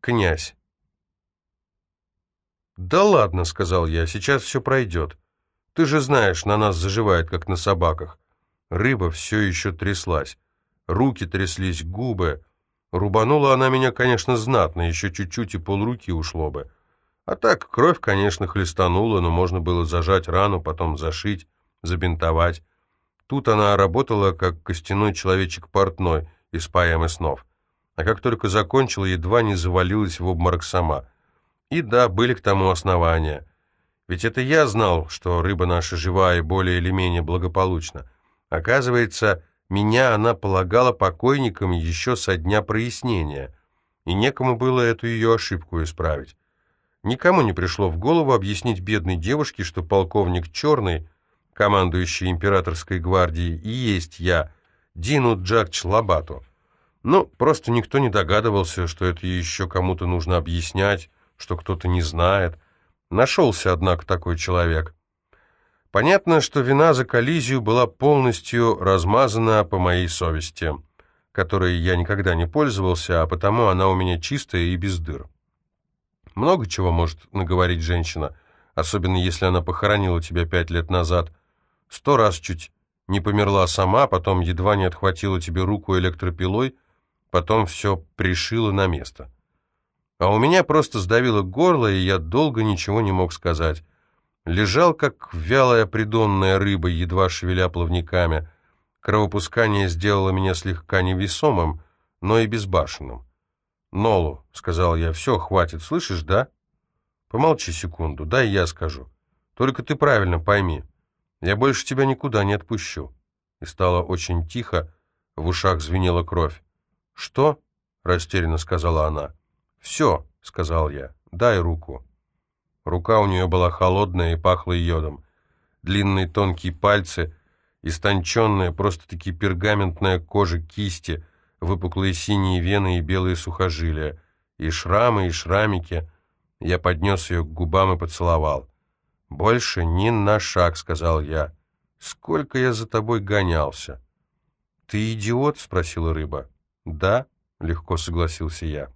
князь. «Да ладно», — сказал я, — «сейчас все пройдет. Ты же знаешь, на нас заживает, как на собаках». Рыба все еще тряслась. Руки тряслись, губы. Рубанула она меня, конечно, знатно, еще чуть-чуть и полруки ушло бы. А так, кровь, конечно, хлестанула, но можно было зажать рану, потом зашить, забинтовать. Тут она работала, как костяной человечек портной из поэмы снов. А как только закончила, едва не завалилась в обморок сама. И да, были к тому основания. Ведь это я знал, что рыба наша жива и более или менее благополучна. Оказывается, меня она полагала покойником еще со дня прояснения, и некому было эту ее ошибку исправить. Никому не пришло в голову объяснить бедной девушке, что полковник Черный, командующий императорской гвардией, и есть я, Дину Джакч Лабату. Ну, просто никто не догадывался, что это еще кому-то нужно объяснять, что кто-то не знает. Нашелся, однако, такой человек. Понятно, что вина за коллизию была полностью размазана по моей совести, которой я никогда не пользовался, а потому она у меня чистая и без дыр. Много чего может наговорить женщина, особенно если она похоронила тебя пять лет назад. Сто раз чуть не померла сама, потом едва не отхватила тебе руку электропилой, потом все пришила на место. А у меня просто сдавило горло, и я долго ничего не мог сказать. Лежал, как вялая придонная рыба, едва шевеля плавниками. Кровопускание сделало меня слегка невесомым, но и безбашенным. «Нолу», — сказал я, — «все, хватит, слышишь, да?» «Помолчи секунду, дай я скажу. Только ты правильно пойми. Я больше тебя никуда не отпущу». И стало очень тихо, в ушах звенела кровь. «Что?» — растерянно сказала она. «Все», — сказал я, — «дай руку». Рука у нее была холодная и пахла йодом. Длинные тонкие пальцы, истонченная, просто-таки пергаментная кожа кисти, выпуклые синие вены и белые сухожилия, и шрамы, и шрамики. Я поднес ее к губам и поцеловал. «Больше ни на шаг», — сказал я. «Сколько я за тобой гонялся?» «Ты идиот?» — спросила рыба. «Да», — легко согласился я.